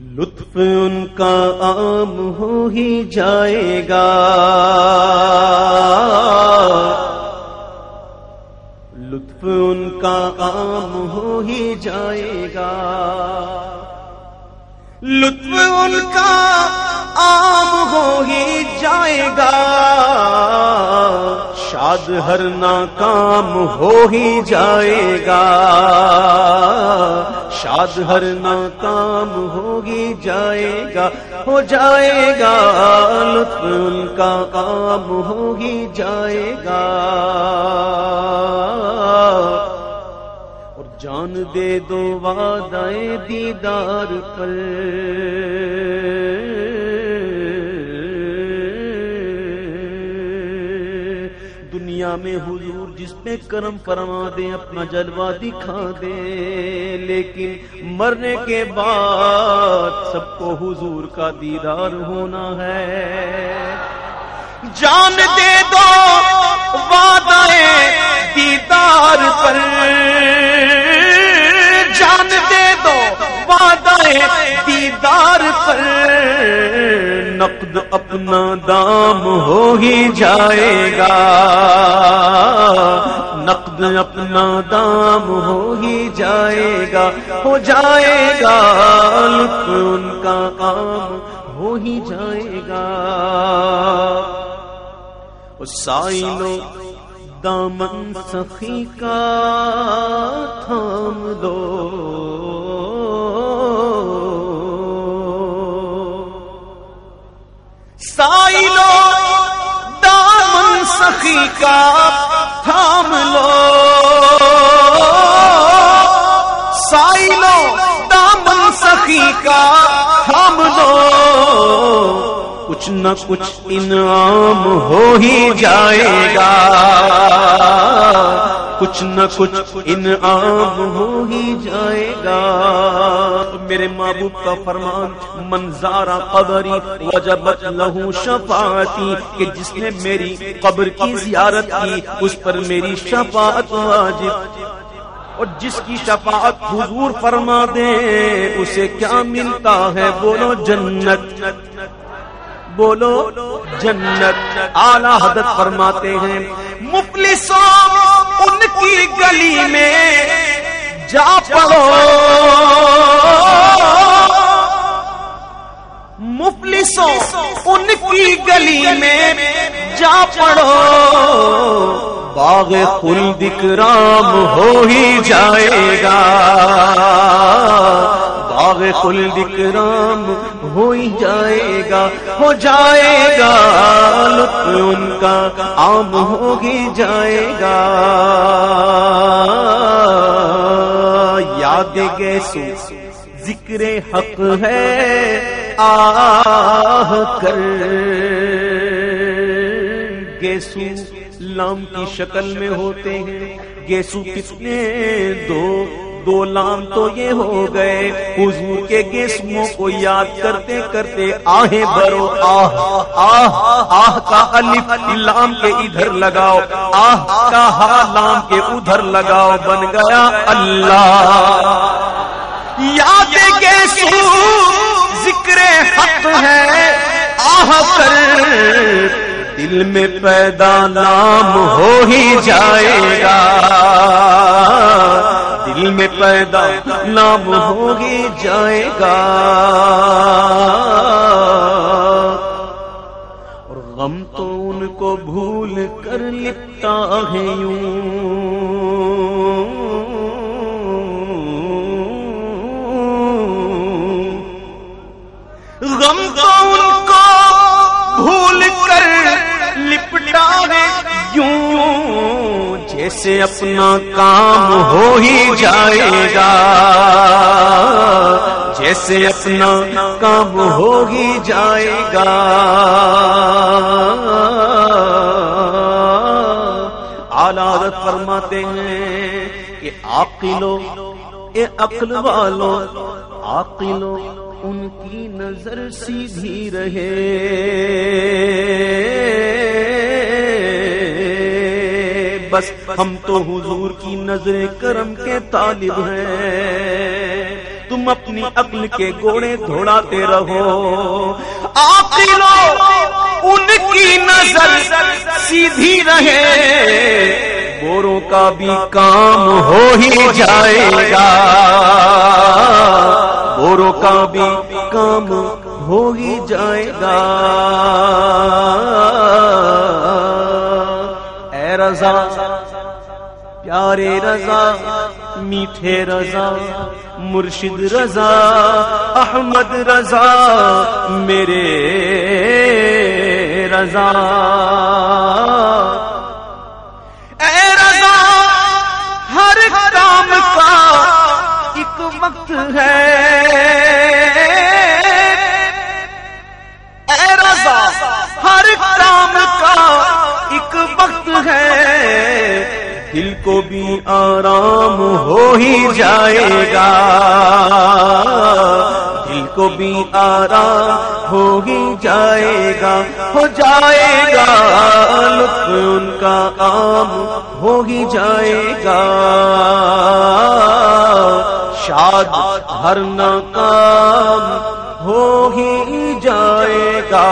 لطف ان کا عام ہو ہی جائے گا۔ لطف ان کا عام ہو ہی جائے گا۔ لطف ان کا عام ہو ہی جائے گا۔ شاد ہر ناکام ہو ہی جائے گا۔ شاد ہر ناکام ہو ہی جائے گا۔ ہو جائے گا، لطف ان کا کام ہو ہی جائے گا۔ اور جان دے دو وعدائے دیدار پر۔ دنیا میں حضور جس پہ کرم فرما دے اپنا جلوہ دکھا دے لیکن مرنے کے بعد سب کو حضور کا دیدار ہونا ہے۔ جان دے دو وعدائے دیدار پر۔ جان دے دو وعدائے دیدار پر۔ نقد اپنا دام ہو ہی جائے گا۔ نقد اپنا دام ہو ہی جائے گا۔ ہو جائے گا لطف ان کا کام، ہو ہی جائے گا۔ سائلو دامن سخی کا تھام دو۔ سائلو، دامن سخی کا تھام لو۔ سائلو، دامن سخی کا تھام لو۔ کچھ نہ کچھ انعام ہو ہی جائے گا۔ کچھ نہ کچھ انعام ہو ہی جائے گا۔ میرے محبوب کا فرمان منظارہ قبری وجبت لہو شفاعتی، کہ جس نے میری قبر کی زیارت کی، اس پر میری شفاعت واجب۔ اور جس کی شفاعت حضور فرما دے، اسے کیا ملتا ہے؟ بولو جنت۔ بولو جنت۔ اعلی حدت فرماتے ہیں، مفلسوں ان کی گلی میں جا پڑو۔ مفلسوں ان کی گلی میں جا پڑو۔ باغ خلد کرام ہو ہی جائے گا۔ باغ خلد کرام ہو ہی جائے گا، ہو جائے گا، لطف ان کا عام ہو ہی جائے گا۔ یاد گیسو، ذکر حق ہے، آہ کر۔ گیسو لام کی شکل میں ہوتے ہیں، گیسو کتنے دو دو لام تو یہ ہو گئے۔ حضور کے گیسموں کو یاد کرتے کرتے آہیں بھرو آہ آہ آہ کا الف، لام کے ادھر لگاؤ۔ آہ کا ہا، لام کے ادھر لگاؤ۔ بن گیا اللہ۔ یاد گیسو ذکر حق ہے۔ آہ کر دل میں پیدا نام ہو ہی جائے گا۔ دل میں پیدا نام ہو جائے گا اور غم تو ان کو بھول کر لپتا ہے یوں۔ غم تو یوں جیسے اپنا کام ہو ہی جائے گا۔ جیسے اپنا کام ہو ہی جائے گا۔ آلات فرماتے ہیں کہ عقلو اے عقل والوں عقلو ان کی نظر سیدھی رہے۔ بس ہم تو حضور کی نظر کرم کے طالب ہیں۔ تم اپنی عقل کے گوڑے دوڑاتے رہو۔ آخلو ان کی نظر سیدھی رہے۔ بوروں کا بھی کام ہو ہی جائے گا۔ بوروں کا بھی کام ہو ہی جائے گا۔ رضا، پیارے رضا، میٹھے رضا، مرشد رضا، احمد رضا، میرے رضا۔ اے رضا، ہر کام کا ایک وقت ہے۔ دل کو بھی آرام ہو ہی جائے گا۔ دل کو بھی آرام ہو ہی جائے گا، ہو جائے گا۔ لطف ان کا عام ہو ہی جائے گا۔ شاد ہر ناکام ہو ہی جائے گا۔